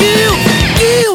you, do.